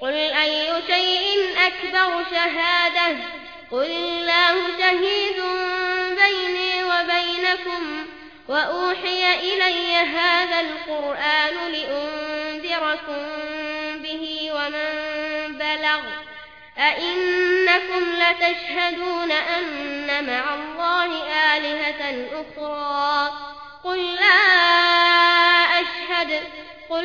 قل أي شيء أكبر شهادة قل الله شهيد بيني وبينكم وأوحي إلي هذا القرآن لأنذركم به ومن بلغ أئنكم لتشهدون أن مع الله آلهة أخرى قل لا أشهد قل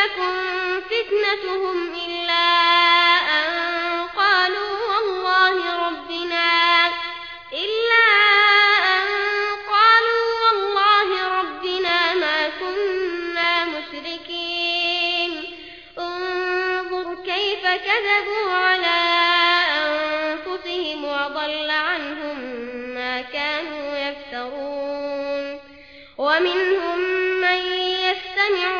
تكن فتنتهم إلا أن قالوا والله ربنا إلا أن قالوا والله ربنا ما كنا مشركين انظر كيف كذبوا على أنفسهم وضل عنهم ما كانوا يفترون ومنهم من يستمع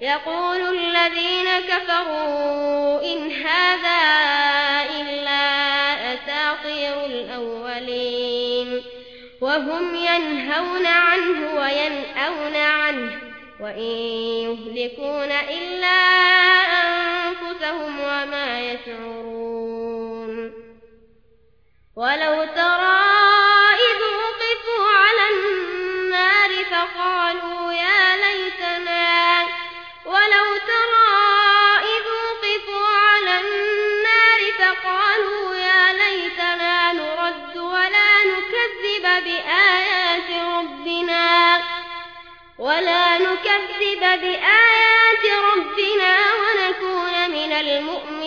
يقول الذين كفروا إن هذا إلا أساطير الأولين وهم ينهون عنه وينأون عنه وإن يهلكون إلا أنفسهم وما يشعرون ولو ترى إذ وقفوا على النار فقالوا يا بآيات ربنا ولا نكذب بآيات ربنا ونكون من المؤمنين.